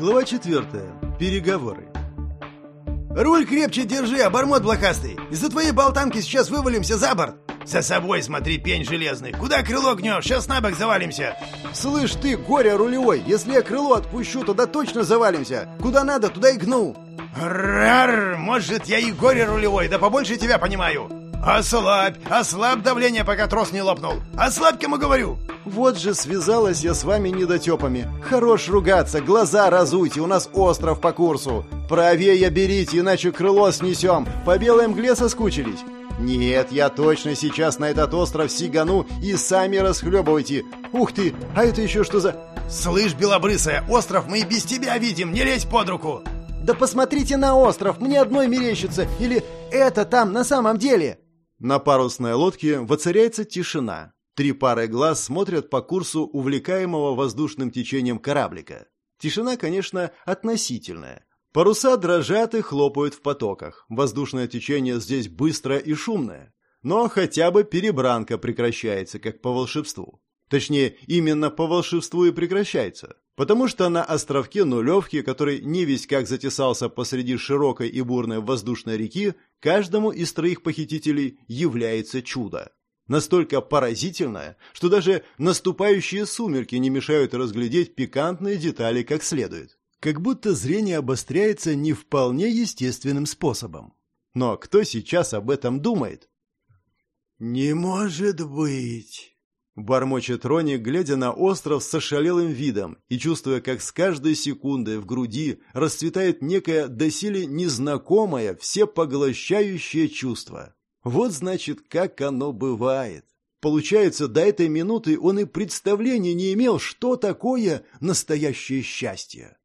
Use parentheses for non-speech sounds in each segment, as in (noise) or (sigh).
Глава четвертая. Переговоры. «Руль крепче держи, обормот блохастый! Из-за твоей болтанки сейчас вывалимся за борт!» «За собой смотри, пень железный! Куда крыло гнешь? Сейчас на бок завалимся!» «Слышь ты, горе рулевой, если я крыло отпущу, тогда точно завалимся! Куда надо, туда и гну!» «Рар! Может, я и горе рулевой, да побольше тебя понимаю!» «Ослабь! Ослабь давление, пока трос не лопнул! Ослабь, кому говорю!» «Вот же связалась я с вами недотепами! Хорош ругаться, глаза разуйте, у нас остров по курсу! Правее берите, иначе крыло снесем! По белой мгле соскучились!» «Нет, я точно сейчас на этот остров сигану и сами расхлебывайте! Ух ты, а это еще что за...» «Слышь, белобрысая, остров мы и без тебя видим, не лезь под руку!» «Да посмотрите на остров, мне одной мерещится! Или это там на самом деле!» На парусной лодке воцаряется тишина. Три пары глаз смотрят по курсу увлекаемого воздушным течением кораблика. Тишина, конечно, относительная. Паруса дрожат и хлопают в потоках. Воздушное течение здесь быстрое и шумное. Но хотя бы перебранка прекращается, как по волшебству. Точнее, именно по волшебству и прекращается. Потому что на островке Нулевки, который не весь как затесался посреди широкой и бурной воздушной реки, каждому из троих похитителей является чудо. Настолько поразительное, что даже наступающие сумерки не мешают разглядеть пикантные детали как следует. Как будто зрение обостряется не вполне естественным способом. Но кто сейчас об этом думает? «Не может быть!» Бормочет Рони, глядя на остров с ошалелым видом и чувствуя, как с каждой секундой в груди расцветает некое доселе незнакомое, всепоглощающее чувство. Вот значит, как оно бывает. Получается, до этой минуты он и представления не имел, что такое настоящее счастье.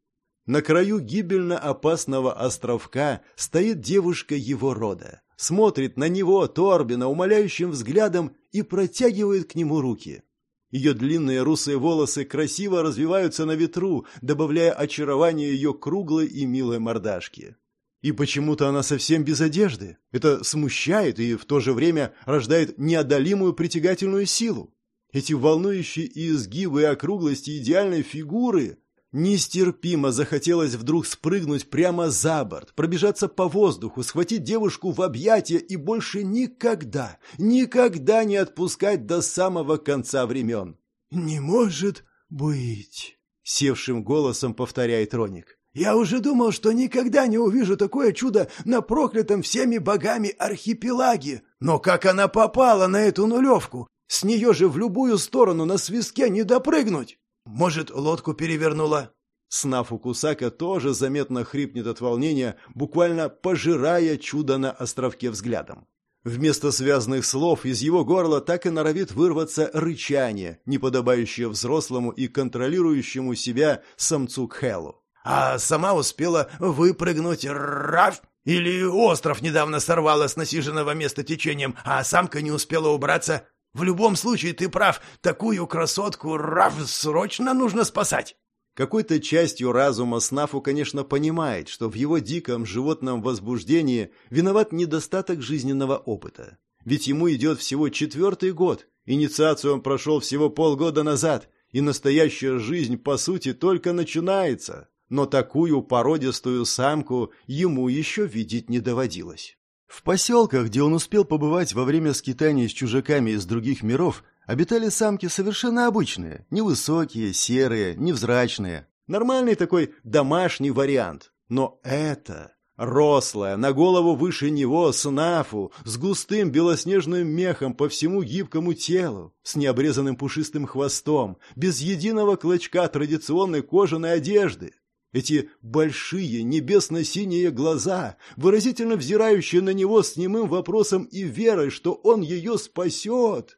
На краю гибельно опасного островка стоит девушка его рода смотрит на него, Торбина, умоляющим взглядом и протягивает к нему руки. Ее длинные русые волосы красиво развиваются на ветру, добавляя очарование ее круглой и милой мордашки. И почему-то она совсем без одежды. Это смущает и в то же время рождает неодолимую притягательную силу. Эти волнующие изгибы и округлости идеальной фигуры Нестерпимо захотелось вдруг спрыгнуть прямо за борт, пробежаться по воздуху, схватить девушку в объятия и больше никогда, никогда не отпускать до самого конца времен. «Не может быть!» — севшим голосом повторяет Роник. «Я уже думал, что никогда не увижу такое чудо на проклятом всеми богами архипелаге. Но как она попала на эту нулевку? С нее же в любую сторону на свистке не допрыгнуть!» Может, лодку перевернула?» Снафу Кусака тоже заметно хрипнет от волнения, буквально пожирая чудо на островке взглядом. Вместо связанных слов из его горла так и норовит вырваться рычание, неподобающее взрослому и контролирующему себя самцу Кхелу. «А сама успела выпрыгнуть раф? Или остров недавно сорвала с насиженного места течением, а самка не успела убраться? В любом случае, ты прав, такую красотку Раф срочно нужно спасать. Какой-то частью разума Снафу, конечно, понимает, что в его диком животном возбуждении виноват недостаток жизненного опыта. Ведь ему идет всего четвертый год, инициацию он прошел всего полгода назад, и настоящая жизнь, по сути, только начинается. Но такую породистую самку ему еще видеть не доводилось. В поселках, где он успел побывать во время скитаний с чужаками из других миров, обитали самки совершенно обычные, невысокие, серые, невзрачные. Нормальный такой домашний вариант. Но это... Рослая, на голову выше него, снафу, с густым белоснежным мехом по всему гибкому телу, с необрезанным пушистым хвостом, без единого клочка традиционной кожаной одежды. Эти большие небесно-синие глаза, выразительно взирающие на него с немым вопросом и верой, что он ее спасет.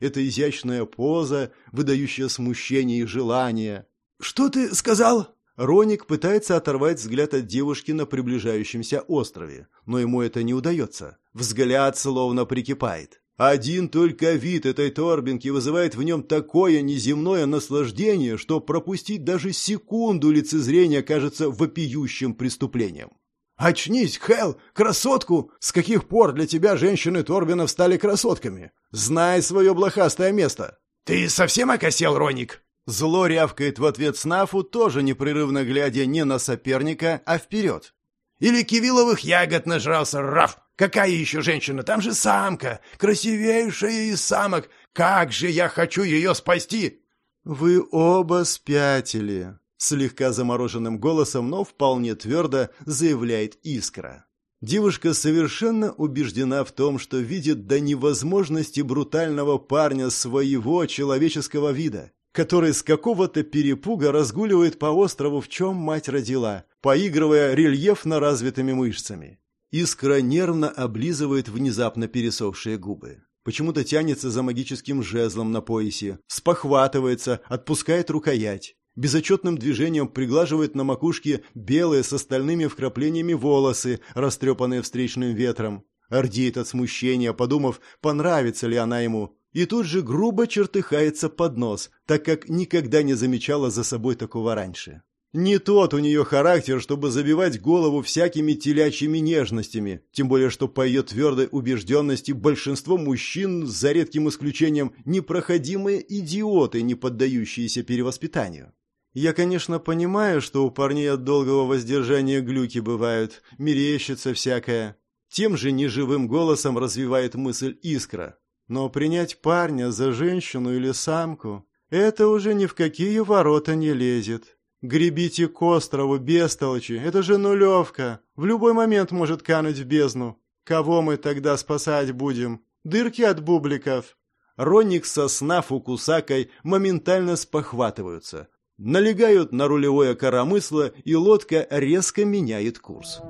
Эта изящная поза, выдающая смущение и желание. «Что ты сказал?» Роник пытается оторвать взгляд от девушки на приближающемся острове, но ему это не удается. Взгляд словно прикипает. Один только вид этой торбинки вызывает в нем такое неземное наслаждение, что пропустить даже секунду лицезрения кажется вопиющим преступлением. «Очнись, Хэл, красотку! С каких пор для тебя женщины Торбинов стали красотками? Знай свое блохастое место!» «Ты совсем окосел, Роник?» Зло рявкает в ответ Снафу, тоже непрерывно глядя не на соперника, а вперед. «Или кивиловых ягод нажрался, Раф! Какая еще женщина? Там же самка! Красивейшая из самок! Как же я хочу ее спасти!» «Вы оба спятили!» Слегка замороженным голосом, но вполне твердо заявляет Искра. Девушка совершенно убеждена в том, что видит до невозможности брутального парня своего человеческого вида, который с какого-то перепуга разгуливает по острову, в чем мать родила, поигрывая рельефно развитыми мышцами. Искра нервно облизывает внезапно пересохшие губы. Почему-то тянется за магическим жезлом на поясе, спохватывается, отпускает рукоять. Безотчетным движением приглаживает на макушке белые с остальными вкраплениями волосы, растрепанные встречным ветром. Ордеет от смущения, подумав, понравится ли она ему. И тут же грубо чертыхается под нос, так как никогда не замечала за собой такого раньше. Не тот у нее характер, чтобы забивать голову всякими телячьими нежностями, тем более что по ее твердой убежденности большинство мужчин, за редким исключением, непроходимые идиоты, не поддающиеся перевоспитанию. Я, конечно, понимаю, что у парней от долгого воздержания глюки бывают, мерещится всякое. Тем же неживым голосом развивает мысль искра. Но принять парня за женщину или самку – это уже ни в какие ворота не лезет. Гребите к острову, бестолочи, это же нулевка. В любой момент может кануть в бездну. Кого мы тогда спасать будем? Дырки от бубликов. Роник со сна Фукусакой моментально спохватываются, налегают на рулевое коромысло, и лодка резко меняет курс.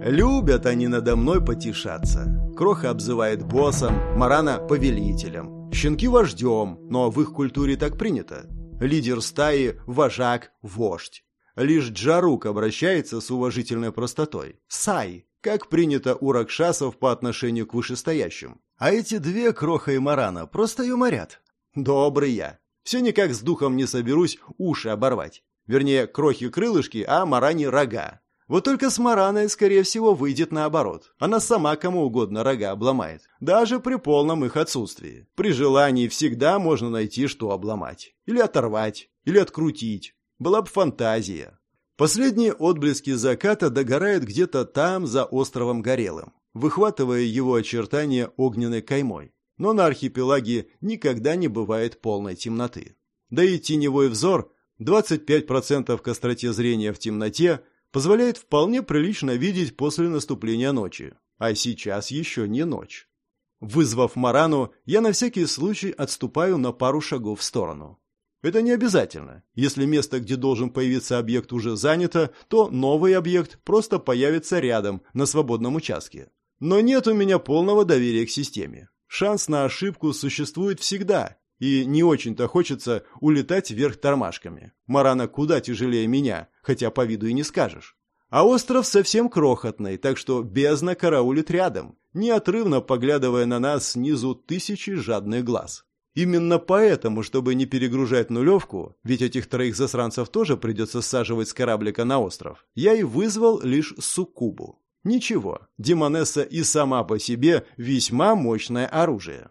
Любят они надо мной потешаться. Кроха обзывает боссом, Марана – повелителем. Щенки – вождем, но в их культуре так принято. Лидер стаи – вожак, вождь. Лишь Джарук обращается с уважительной простотой. Сай, как принято у ракшасов по отношению к вышестоящим. А эти две, Кроха и Марана, просто юморят. Добрый я. Все никак с духом не соберусь уши оборвать. Вернее, крохи-крылышки, а Маране рога. Вот только с Мараной, скорее всего, выйдет наоборот. Она сама кому угодно рога обломает. Даже при полном их отсутствии. При желании всегда можно найти, что обломать. Или оторвать. Или открутить. Была бы фантазия. Последние отблески заката догорают где-то там, за островом Горелым, выхватывая его очертания огненной каймой но на архипелаге никогда не бывает полной темноты. Да и теневой взор, 25% к остроте зрения в темноте, позволяет вполне прилично видеть после наступления ночи. А сейчас еще не ночь. Вызвав Марану, я на всякий случай отступаю на пару шагов в сторону. Это не обязательно. Если место, где должен появиться объект, уже занято, то новый объект просто появится рядом, на свободном участке. Но нет у меня полного доверия к системе. Шанс на ошибку существует всегда, и не очень-то хочется улетать вверх тормашками. Марана куда тяжелее меня, хотя по виду и не скажешь. А остров совсем крохотный, так что бездна караулит рядом, неотрывно поглядывая на нас снизу тысячи жадных глаз. Именно поэтому, чтобы не перегружать нулевку, ведь этих троих засранцев тоже придется саживать с кораблика на остров, я и вызвал лишь суккубу. Ничего, Демонесса и сама по себе весьма мощное оружие.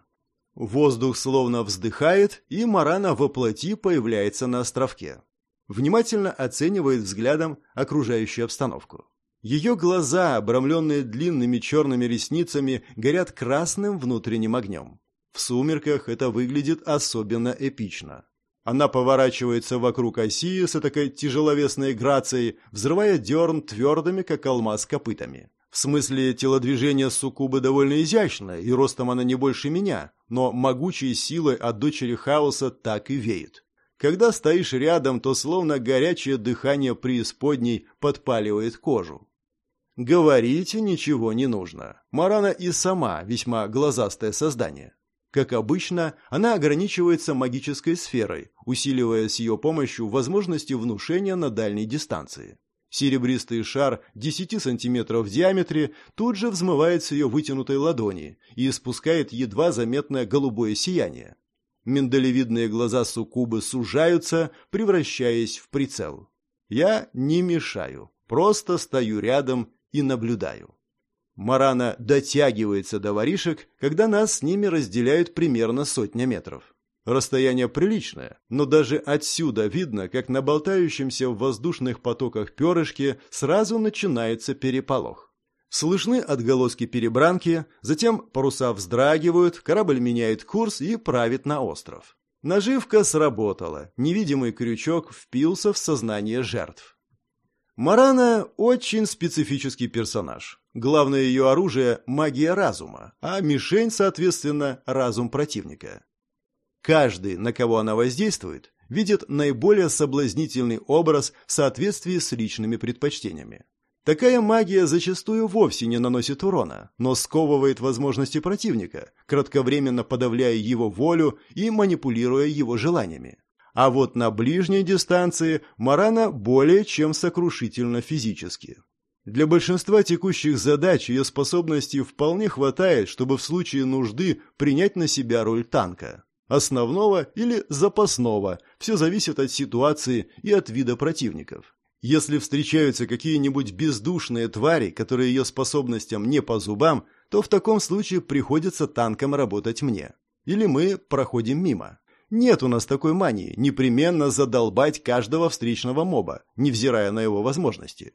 Воздух словно вздыхает, и Марана воплоти появляется на островке. Внимательно оценивает взглядом окружающую обстановку. Ее глаза, обрамленные длинными черными ресницами, горят красным внутренним огнем. В сумерках это выглядит особенно эпично. Она поворачивается вокруг оси с такой тяжеловесной грацией, взрывая дерн твердыми, как алмаз, копытами. В смысле, телодвижение суккубы довольно изящное, и ростом она не больше меня, но могучей силой от дочери хаоса так и веет. Когда стоишь рядом, то словно горячее дыхание преисподней подпаливает кожу. Говорить ничего не нужно. Марана и сама весьма глазастое создание. Как обычно, она ограничивается магической сферой, усиливая с ее помощью возможности внушения на дальней дистанции. Серебристый шар 10 сантиметров в диаметре тут же взмывает с ее вытянутой ладони и испускает едва заметное голубое сияние. Миндалевидные глаза суккубы сужаются, превращаясь в прицел. Я не мешаю, просто стою рядом и наблюдаю. Марана дотягивается до воришек, когда нас с ними разделяют примерно сотня метров. Расстояние приличное, но даже отсюда видно, как на болтающемся в воздушных потоках перышке сразу начинается переполох. Слышны отголоски перебранки, затем паруса вздрагивают, корабль меняет курс и правит на остров. Наживка сработала, невидимый крючок впился в сознание жертв. Марана очень специфический персонаж. Главное ее оружие – магия разума, а мишень, соответственно, разум противника. Каждый, на кого она воздействует, видит наиболее соблазнительный образ в соответствии с личными предпочтениями. Такая магия зачастую вовсе не наносит урона, но сковывает возможности противника, кратковременно подавляя его волю и манипулируя его желаниями. А вот на ближней дистанции Марана более чем сокрушительно физически. Для большинства текущих задач ее способностей вполне хватает, чтобы в случае нужды принять на себя роль танка. Основного или запасного, все зависит от ситуации и от вида противников. Если встречаются какие-нибудь бездушные твари, которые ее способностям не по зубам, то в таком случае приходится танком работать мне. Или мы проходим мимо. Нет у нас такой мании непременно задолбать каждого встречного моба, невзирая на его возможности.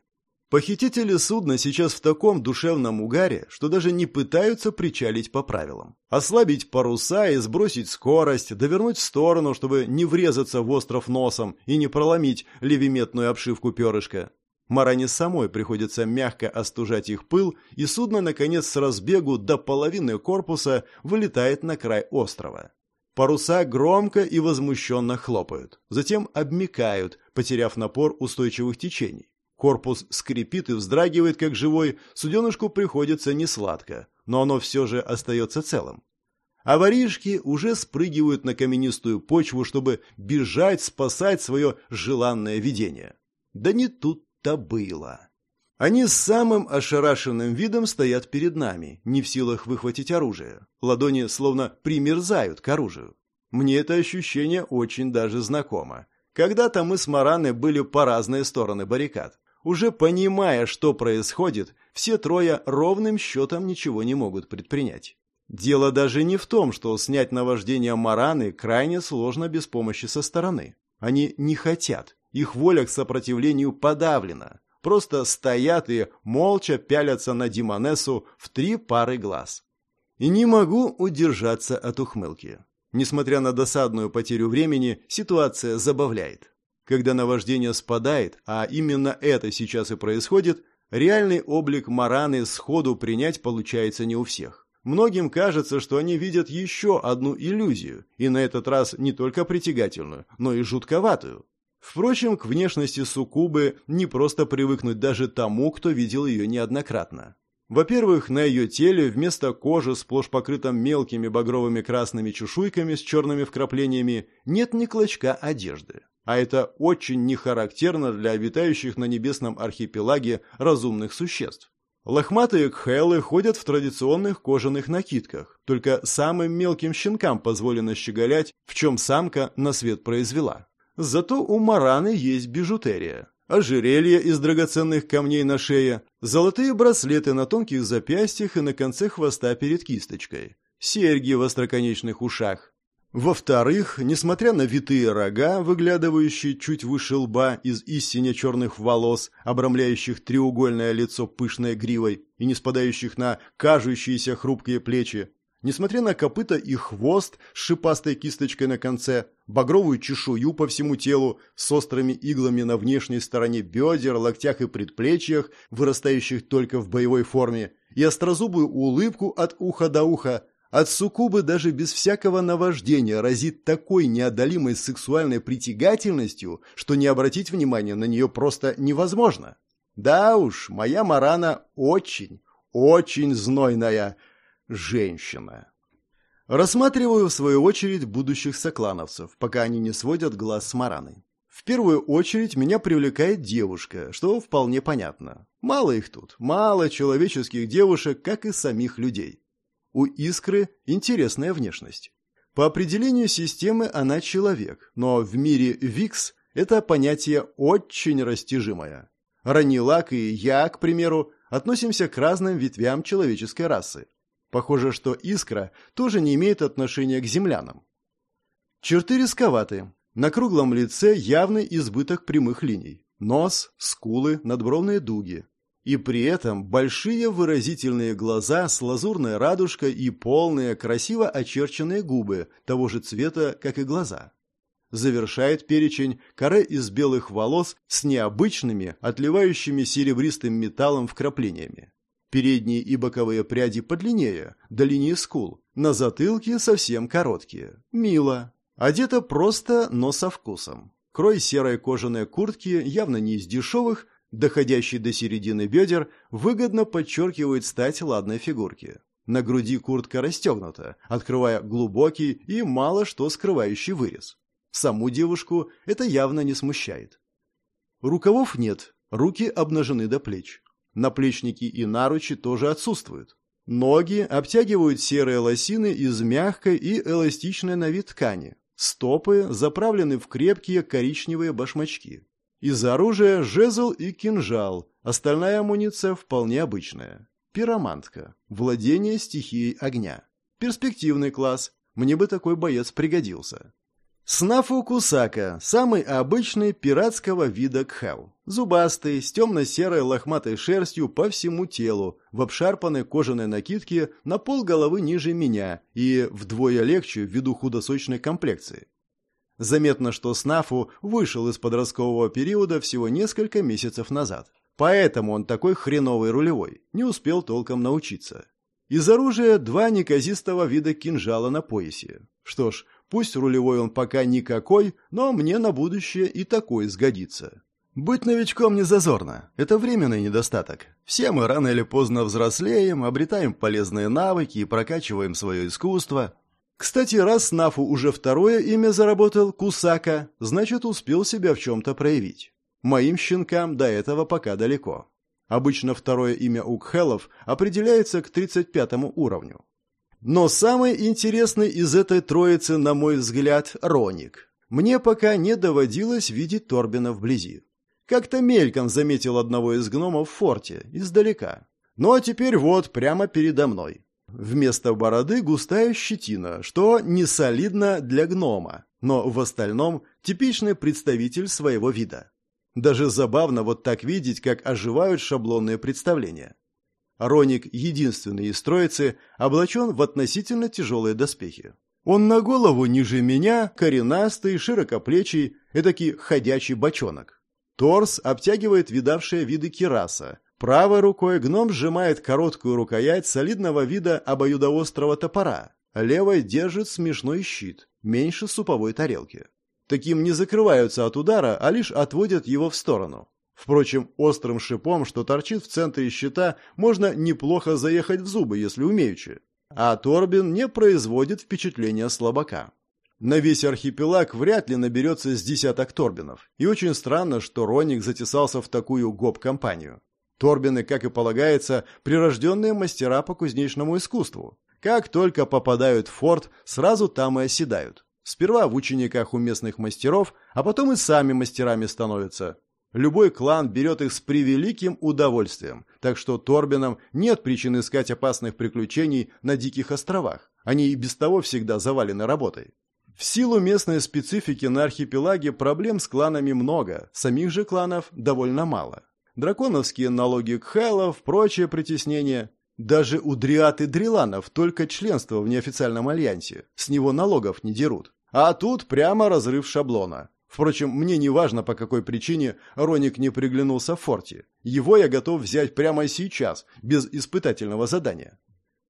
Похитители судна сейчас в таком душевном угаре, что даже не пытаются причалить по правилам. Ослабить паруса и сбросить скорость, довернуть в сторону, чтобы не врезаться в остров носом и не проломить левиметную обшивку перышка. Маране самой приходится мягко остужать их пыл, и судно, наконец, с разбегу до половины корпуса вылетает на край острова. Паруса громко и возмущенно хлопают, затем обмикают, потеряв напор устойчивых течений. Корпус скрипит и вздрагивает, как живой, суденышку приходится несладко, но оно все же остается целым. А воришки уже спрыгивают на каменистую почву, чтобы бежать, спасать свое желанное видение. Да не тут-то было. Они с самым ошарашенным видом стоят перед нами, не в силах выхватить оружие. Ладони словно примерзают к оружию. Мне это ощущение очень даже знакомо. Когда-то мы с Мараной были по разные стороны баррикад. Уже понимая, что происходит, все трое ровным счетом ничего не могут предпринять. Дело даже не в том, что снять наваждение Мараны крайне сложно без помощи со стороны. Они не хотят, их воля к сопротивлению подавлена просто стоят и молча пялятся на Димонесу в три пары глаз. И не могу удержаться от ухмылки. Несмотря на досадную потерю времени, ситуация забавляет. Когда наваждение спадает, а именно это сейчас и происходит, реальный облик Мараны сходу принять получается не у всех. Многим кажется, что они видят еще одну иллюзию, и на этот раз не только притягательную, но и жутковатую. Впрочем, к внешности Сукубы не просто привыкнуть даже тому, кто видел ее неоднократно. Во-первых, на ее теле вместо кожи, сплошь покрытом мелкими багровыми красными чешуйками с черными вкраплениями, нет ни клочка одежды. А это очень не характерно для обитающих на небесном архипелаге разумных существ. Лохматые кхелы ходят в традиционных кожаных накидках, только самым мелким щенкам позволено щеголять, в чем самка на свет произвела. Зато у Мараны есть бижутерия. Ожерелье из драгоценных камней на шее, золотые браслеты на тонких запястьях и на конце хвоста перед кисточкой, серьги в остроконечных ушах. Во-вторых, несмотря на витые рога, выглядывающие чуть выше лба из истине черных волос, обрамляющих треугольное лицо пышной гривой и не спадающих на кажущиеся хрупкие плечи, Несмотря на копыта и хвост с шипастой кисточкой на конце, багровую чешую по всему телу с острыми иглами на внешней стороне бедер, локтях и предплечьях, вырастающих только в боевой форме, и острозубую улыбку от уха до уха, от суккубы даже без всякого наваждения разит такой неодолимой сексуальной притягательностью, что не обратить внимания на нее просто невозможно. Да уж, моя Марана очень, очень знойная – женщина. Рассматриваю, в свою очередь, будущих соклановцев, пока они не сводят глаз с Мараной. В первую очередь меня привлекает девушка, что вполне понятно. Мало их тут, мало человеческих девушек, как и самих людей. У Искры интересная внешность. По определению системы она человек, но в мире Викс это понятие очень растяжимое. Ранилак и я, к примеру, относимся к разным ветвям человеческой расы. Похоже, что искра тоже не имеет отношения к землянам. Черты рисковаты. На круглом лице явный избыток прямых линий. Нос, скулы, надбровные дуги. И при этом большие выразительные глаза с лазурной радужкой и полные, красиво очерченные губы, того же цвета, как и глаза. Завершает перечень коре из белых волос с необычными, отливающими серебристым металлом вкраплениями. Передние и боковые пряди подлиннее, до линии скул. На затылке совсем короткие. Мило. Одета просто, но со вкусом. Крой серой кожаной куртки, явно не из дешевых, доходящий до середины бедер, выгодно подчеркивает стать ладной фигурки. На груди куртка расстегнута, открывая глубокий и мало что скрывающий вырез. Саму девушку это явно не смущает. Рукавов нет, руки обнажены до плеч. Наплечники и наручи тоже отсутствуют. Ноги обтягивают серые лосины из мягкой и эластичной на вид ткани. Стопы заправлены в крепкие коричневые башмачки. Из оружия жезл и кинжал, остальная амуниция вполне обычная. Пиромантка, владение стихией огня. Перспективный класс, мне бы такой боец пригодился. Снафу Кусака – самый обычный пиратского вида кхау. Зубастый, с темно-серой лохматой шерстью по всему телу, в обшарпанной кожаной накидке на пол головы ниже меня и вдвое легче ввиду худосочной комплекции. Заметно, что Снафу вышел из подросткового периода всего несколько месяцев назад. Поэтому он такой хреновый рулевой, не успел толком научиться. Из оружия два неказистого вида кинжала на поясе. Что ж, Пусть рулевой он пока никакой, но мне на будущее и такой сгодится. Быть новичком не зазорно. Это временный недостаток. Все мы рано или поздно взрослеем, обретаем полезные навыки и прокачиваем свое искусство. Кстати, раз Нафу уже второе имя заработал, Кусака, значит, успел себя в чем-то проявить. Моим щенкам до этого пока далеко. Обычно второе имя у кхелов определяется к 35 уровню. Но самый интересный из этой троицы, на мой взгляд, Роник. Мне пока не доводилось видеть Торбина вблизи. Как-то мельком заметил одного из гномов в форте, издалека. Ну а теперь вот, прямо передо мной. Вместо бороды густая щетина, что не солидно для гнома, но в остальном типичный представитель своего вида. Даже забавно вот так видеть, как оживают шаблонные представления. Роник, единственный из троицы, облачен в относительно тяжелые доспехи. Он на голову ниже меня, коренастый, широкоплечий, эдакий ходячий бочонок. Торс обтягивает видавшие виды кираса. Правой рукой гном сжимает короткую рукоять солидного вида обоюдоострого топора. Левой держит смешной щит, меньше суповой тарелки. Таким не закрываются от удара, а лишь отводят его в сторону. Впрочем, острым шипом, что торчит в центре щита, можно неплохо заехать в зубы, если умеючи. А Торбин не производит впечатления слабака. На весь архипелаг вряд ли наберется с десяток Торбинов. И очень странно, что Роник затесался в такую гоп-компанию. Торбины, как и полагается, прирожденные мастера по кузнечному искусству. Как только попадают в форт, сразу там и оседают. Сперва в учениках у местных мастеров, а потом и сами мастерами становятся. Любой клан берет их с превеликим удовольствием, так что Торбинам нет причин искать опасных приключений на диких островах. Они и без того всегда завалены работой. В силу местной специфики на архипелаге проблем с кланами много, самих же кланов довольно мало. Драконовские налоги кхайлов, прочее притеснение. Даже у дриад и дриланов только членство в неофициальном альянсе. С него налогов не дерут. А тут прямо разрыв шаблона. Впрочем, мне не важно, по какой причине Роник не приглянулся в форте. Его я готов взять прямо сейчас, без испытательного задания.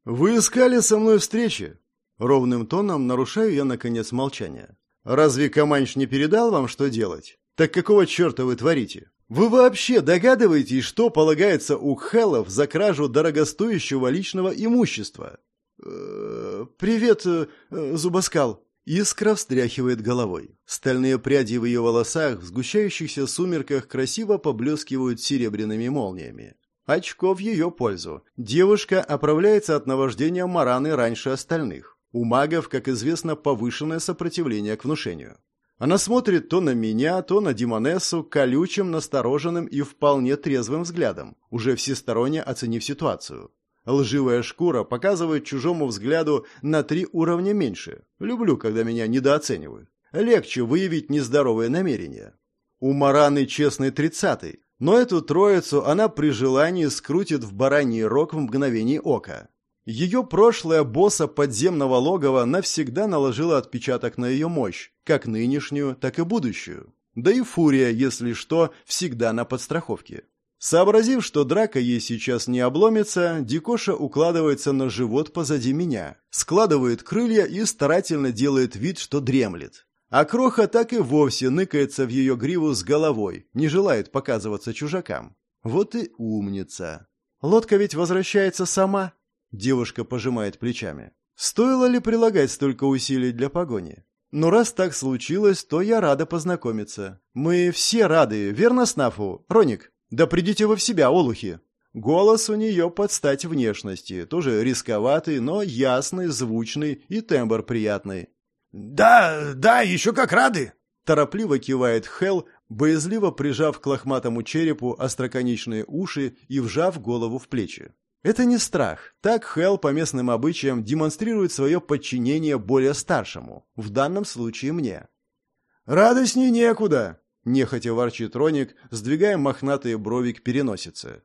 «Вы искали со мной встречи?» Ровным тоном нарушаю я, наконец, молчание. «Разве Каманч не передал вам, что делать? Так какого черта вы творите? Вы вообще догадываетесь, что полагается у Хеллов за кражу дорогостоящего личного имущества?» «Э, «Привет, э, Зубаскал», Искра встряхивает головой. Стальные пряди в ее волосах в сгущающихся сумерках красиво поблескивают серебряными молниями. Очко в ее пользу. Девушка оправляется от наваждения мараны раньше остальных. У магов, как известно, повышенное сопротивление к внушению. Она смотрит то на меня, то на Димонессу колючим, настороженным и вполне трезвым взглядом, уже всесторонне оценив ситуацию. Лживая шкура показывает чужому взгляду на три уровня меньше. Люблю, когда меня недооценивают. Легче выявить нездоровые намерения. У Мараны честный тридцатый, но эту троицу она при желании скрутит в бараний рог в мгновение ока. Ее прошлое босса подземного логова навсегда наложило отпечаток на ее мощь, как нынешнюю, так и будущую. Да и фурия, если что, всегда на подстраховке. Сообразив, что драка ей сейчас не обломится, Дикоша укладывается на живот позади меня, складывает крылья и старательно делает вид, что дремлет. А Кроха так и вовсе ныкается в ее гриву с головой, не желает показываться чужакам. Вот и умница. Лодка ведь возвращается сама. Девушка пожимает плечами. Стоило ли прилагать столько усилий для погони? Но раз так случилось, то я рада познакомиться. Мы все рады, верно, Снафу? Роник, да придите вы в себя, олухи. Голос у нее под стать внешности, тоже рисковатый, но ясный, звучный и тембр приятный. «Да, да, еще как рады!» Торопливо кивает Хел, боязливо прижав к лохматому черепу остроконечные уши и вжав голову в плечи. Это не страх. Так Хелл по местным обычаям демонстрирует свое подчинение более старшему, в данном случае мне. «Радостней некуда», — нехотя ворчит Роник, сдвигая мохнатые брови к переносице.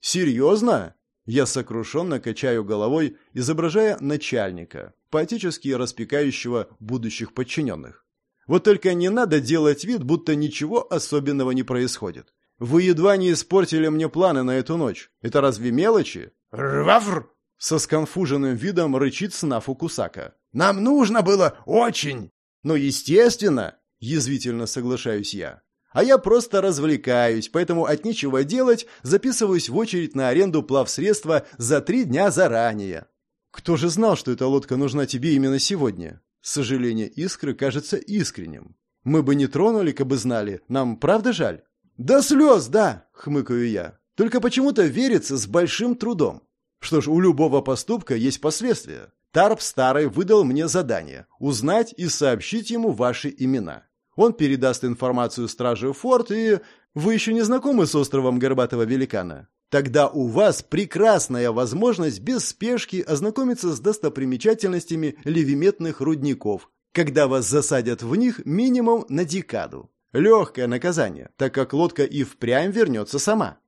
«Серьезно?» Я сокрушенно качаю головой, изображая начальника, поэтически распекающего будущих подчиненных. Вот только не надо делать вид, будто ничего особенного не происходит. Вы едва не испортили мне планы на эту ночь. Это разве мелочи? «Рвавр!» — со сконфуженным видом рычит Снафу Кусака. «Нам нужно было очень!» «Ну, естественно!» — язвительно соглашаюсь я. «А я просто развлекаюсь, поэтому от нечего делать записываюсь в очередь на аренду плавсредства за три дня заранее». «Кто же знал, что эта лодка нужна тебе именно сегодня?» Сожаление Искры кажется искренним. «Мы бы не тронули, бы знали. Нам правда жаль?» «Да слез, да!» — хмыкаю я. Только почему-то верится с большим трудом. Что ж, у любого поступка есть последствия. Тарп Старый выдал мне задание – узнать и сообщить ему ваши имена. Он передаст информацию страже Форт, и... Вы еще не знакомы с островом Горбатого Великана? Тогда у вас прекрасная возможность без спешки ознакомиться с достопримечательностями левиметных рудников, когда вас засадят в них минимум на декаду. Легкое наказание, так как лодка и впрямь вернется сама.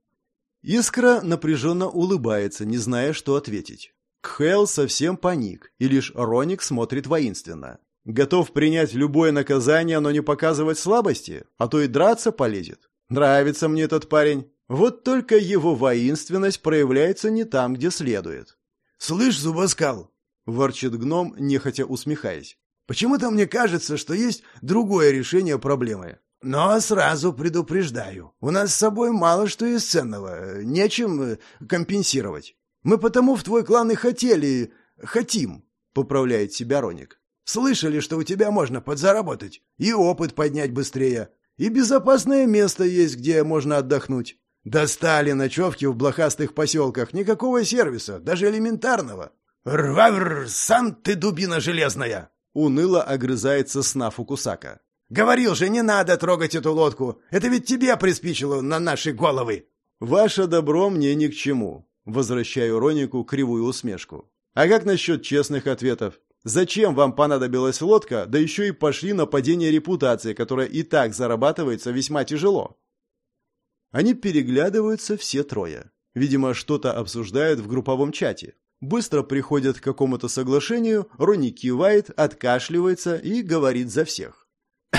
Искра напряженно улыбается, не зная, что ответить. Кхел совсем паник, и лишь Роник смотрит воинственно. Готов принять любое наказание, но не показывать слабости, а то и драться полезет. Нравится мне этот парень. Вот только его воинственность проявляется не там, где следует. «Слышь, Зубоскал!» – ворчит гном, нехотя усмехаясь. «Почему-то мне кажется, что есть другое решение проблемы. Но сразу предупреждаю, у нас с собой мало что из ценного, нечем э, компенсировать. Мы потому в твой клан и хотели... хотим, — поправляет себя Роник. Слышали, что у тебя можно подзаработать, и опыт поднять быстрее, и безопасное место есть, где можно отдохнуть. Достали ночевки в блохастых поселках, никакого сервиса, даже элементарного. «Рвавр, сам ты дубина железная!» Уныло огрызается сна Фукусака. Говорил же, не надо трогать эту лодку. Это ведь тебе приспичило на наши головы. Ваше добро мне ни к чему. Возвращаю Ронику кривую усмешку. А как насчет честных ответов? Зачем вам понадобилась лодка, да еще и пошли на падение репутации, которая и так зарабатывается весьма тяжело? Они переглядываются все трое. Видимо, что-то обсуждают в групповом чате. Быстро приходят к какому-то соглашению, Рони кивает, откашливается и говорит за всех.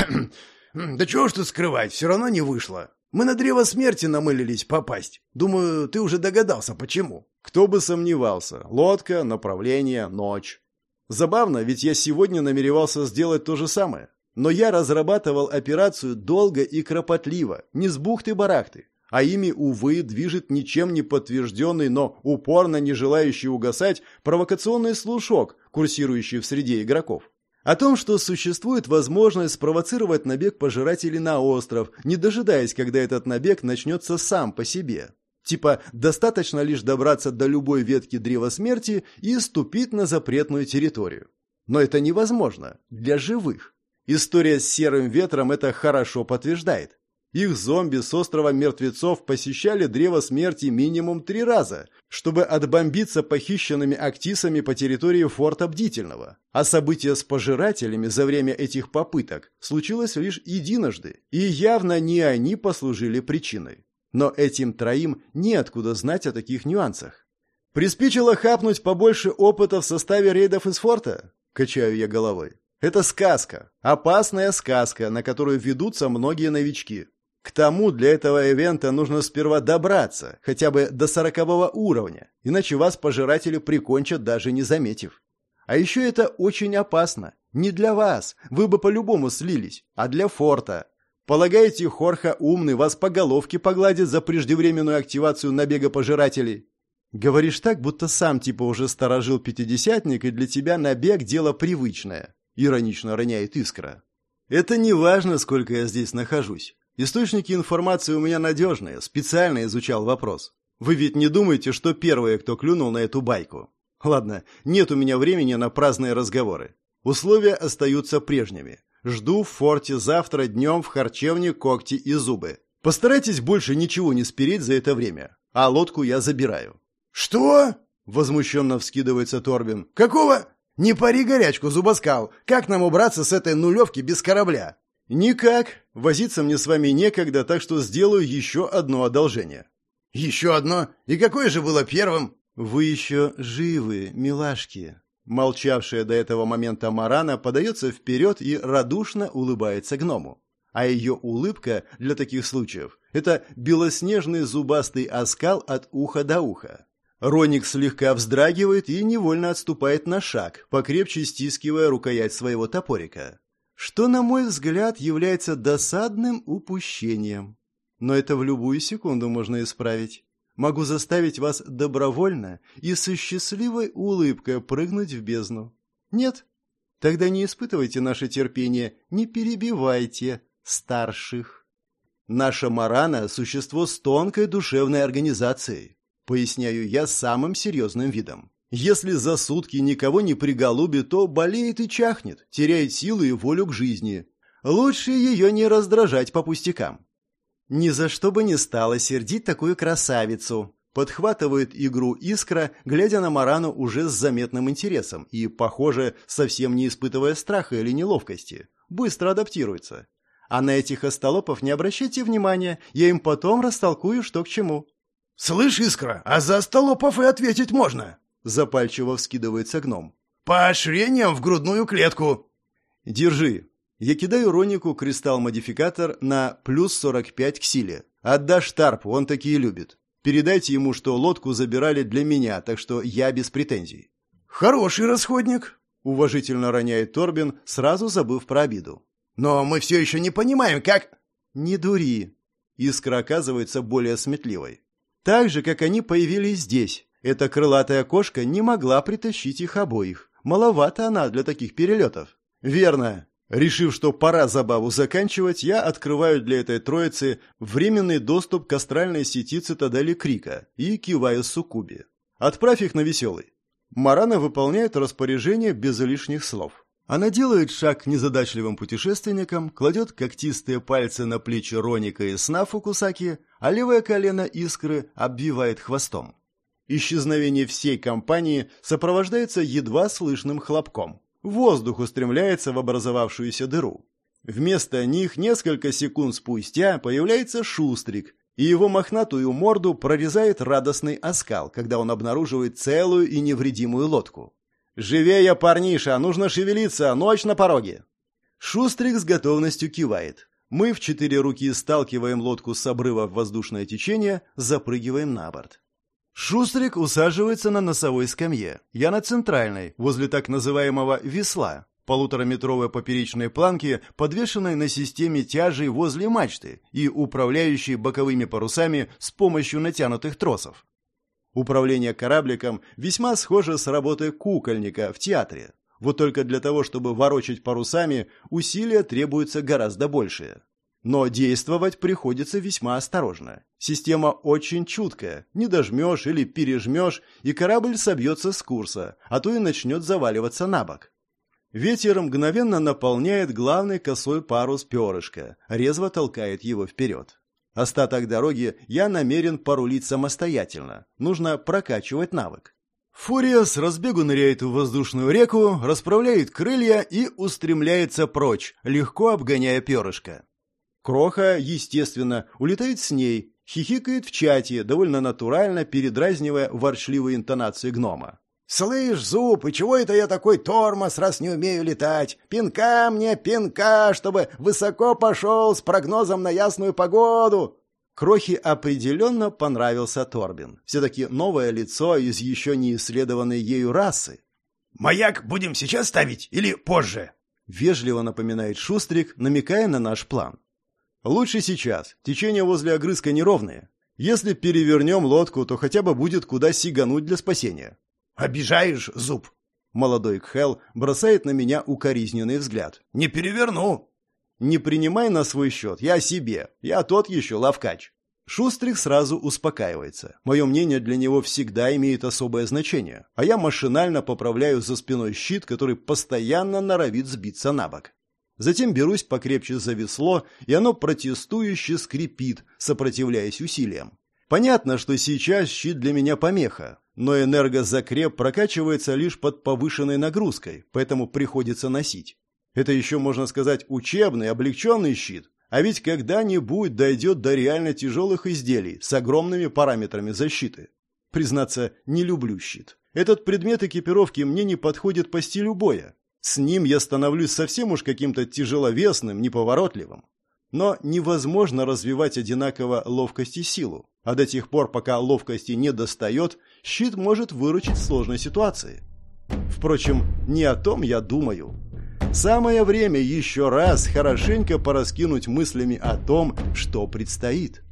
(clears throat) «Да чего ж тут скрывать, все равно не вышло. Мы на древо смерти намылились попасть. Думаю, ты уже догадался, почему». Кто бы сомневался. Лодка, направление, ночь. Забавно, ведь я сегодня намеревался сделать то же самое. Но я разрабатывал операцию долго и кропотливо, не с бухты-барахты. А ими, увы, движет ничем не подтвержденный, но упорно не желающий угасать провокационный слушок, курсирующий в среде игроков. О том, что существует возможность спровоцировать набег пожирателей на остров, не дожидаясь, когда этот набег начнется сам по себе. Типа, достаточно лишь добраться до любой ветки древа смерти и ступить на запретную территорию. Но это невозможно для живых. История с серым ветром это хорошо подтверждает. Их зомби с острова мертвецов посещали древо смерти минимум три раза, чтобы отбомбиться похищенными актисами по территории форта Бдительного. А событие с пожирателями за время этих попыток случилось лишь единожды, и явно не они послужили причиной. Но этим троим неоткуда знать о таких нюансах. Приспичило хапнуть побольше опыта в составе рейдов из форта? Качаю я головой. Это сказка. Опасная сказка, на которую ведутся многие новички. К тому для этого ивента нужно сперва добраться, хотя бы до сорокового уровня, иначе вас пожиратели прикончат, даже не заметив. А еще это очень опасно. Не для вас, вы бы по-любому слились, а для форта. Полагаете, Хорха умный вас по головке погладит за преждевременную активацию набега пожирателей? Говоришь так, будто сам типа уже сторожил пятидесятник, и для тебя набег – дело привычное. Иронично роняет искра. Это не важно, сколько я здесь нахожусь. Источники информации у меня надежные, специально изучал вопрос. Вы ведь не думаете, что первые, кто клюнул на эту байку? Ладно, нет у меня времени на праздные разговоры. Условия остаются прежними. Жду в форте завтра днем в харчевне когти и зубы. Постарайтесь больше ничего не спереть за это время, а лодку я забираю». «Что?» — возмущенно вскидывается Торбин. «Какого? Не пари горячку, зубоскал. Как нам убраться с этой нулевки без корабля?» «Никак. Возиться мне с вами некогда, так что сделаю еще одно одолжение». «Еще одно? И какое же было первым?» «Вы еще живы, милашки». Молчавшая до этого момента Марана подается вперед и радушно улыбается гному. А ее улыбка для таких случаев – это белоснежный зубастый оскал от уха до уха. Роник слегка вздрагивает и невольно отступает на шаг, покрепче стискивая рукоять своего топорика что, на мой взгляд, является досадным упущением. Но это в любую секунду можно исправить. Могу заставить вас добровольно и со счастливой улыбкой прыгнуть в бездну. Нет? Тогда не испытывайте наше терпение, не перебивайте старших. Наша Марана – существо с тонкой душевной организацией, поясняю я самым серьезным видом. Если за сутки никого не приголубит, то болеет и чахнет, теряет силы и волю к жизни. Лучше ее не раздражать по пустякам. Ни за что бы не стало сердить такую красавицу. Подхватывает игру искра, глядя на Марану уже с заметным интересом и, похоже, совсем не испытывая страха или неловкости. Быстро адаптируется. А на этих остолопов не обращайте внимания, я им потом растолкую, что к чему. «Слышь, Искра, а за остолопов и ответить можно!» Запальчиво вскидывается гном. «Поощрением в грудную клетку!» «Держи!» Я кидаю Ронику кристалл-модификатор на плюс 45 к силе. Отдашь Тарпу, он такие любит. Передайте ему, что лодку забирали для меня, так что я без претензий. «Хороший расходник!» — уважительно роняет Торбин, сразу забыв про обиду. «Но мы все еще не понимаем, как...» «Не дури!» Искра оказывается более сметливой. Так же, как они появились здесь. Эта крылатая кошка не могла притащить их обоих. Маловато она для таких перелетов. Верно. Решив, что пора забаву заканчивать, я открываю для этой троицы временный доступ к астральной сети цитадели Крика и киваю Сукуби. Отправь их на веселый. Марана выполняет распоряжение без лишних слов. Она делает шаг к незадачливым путешественникам, кладет когтистые пальцы на плечи Роника и Снафу Кусаки, а левое колено искры обвивает хвостом. Исчезновение всей компании сопровождается едва слышным хлопком. Воздух устремляется в образовавшуюся дыру. Вместо них несколько секунд спустя появляется Шустрик, и его мохнатую морду прорезает радостный оскал, когда он обнаруживает целую и невредимую лодку. «Живее, парниша! Нужно шевелиться! Ночь на пороге!» Шустрик с готовностью кивает. Мы в четыре руки сталкиваем лодку с обрыва в воздушное течение, запрыгиваем на борт. Шустрик усаживается на носовой скамье. Я на центральной, возле так называемого «весла», полутораметровой поперечной планки, подвешенной на системе тяжей возле мачты и управляющей боковыми парусами с помощью натянутых тросов. Управление корабликом весьма схоже с работой кукольника в театре. Вот только для того, чтобы ворочать парусами, усилия требуются гораздо большие. Но действовать приходится весьма осторожно. Система очень чуткая. Не дожмешь или пережмешь, и корабль собьется с курса, а то и начнет заваливаться на бок. Ветер мгновенно наполняет главный косой парус перышка, резво толкает его вперед. Остаток дороги я намерен порулить самостоятельно. Нужно прокачивать навык. Фурия с разбегу ныряет в воздушную реку, расправляет крылья и устремляется прочь, легко обгоняя перышко. Кроха, естественно, улетает с ней, хихикает в чате, довольно натурально передразнивая ворчливые интонации гнома. «Слышь, Зуб, и чего это я такой тормоз, раз не умею летать? Пинка мне, пинка, чтобы высоко пошел с прогнозом на ясную погоду!» Крохи определенно понравился Торбин. Все-таки новое лицо из еще не исследованной ею расы. «Маяк будем сейчас ставить или позже?» Вежливо напоминает Шустрик, намекая на наш план. «Лучше сейчас. Течение возле огрызка неровное. Если перевернем лодку, то хотя бы будет куда сигануть для спасения. «Обижаешь, зуб!» Молодой Кхел бросает на меня укоризненный взгляд. «Не переверну!» «Не принимай на свой счет, я себе. Я тот еще лавкач». Шустрик сразу успокаивается. Мое мнение для него всегда имеет особое значение, а я машинально поправляю за спиной щит, который постоянно норовит сбиться на бок. Затем берусь покрепче за весло, и оно протестующе скрипит, сопротивляясь усилиям. Понятно, что сейчас щит для меня помеха, но энергозакреп прокачивается лишь под повышенной нагрузкой, поэтому приходится носить. Это еще, можно сказать, учебный, облегченный щит, а ведь когда-нибудь дойдет до реально тяжелых изделий с огромными параметрами защиты. Признаться, не люблю щит. Этот предмет экипировки мне не подходит по стилю боя. С ним я становлюсь совсем уж каким-то тяжеловесным, неповоротливым. Но невозможно развивать одинаково ловкость и силу. А до тех пор, пока ловкости не достает, щит может выручить в сложной ситуации. Впрочем, не о том я думаю. Самое время еще раз хорошенько пораскинуть мыслями о том, что предстоит.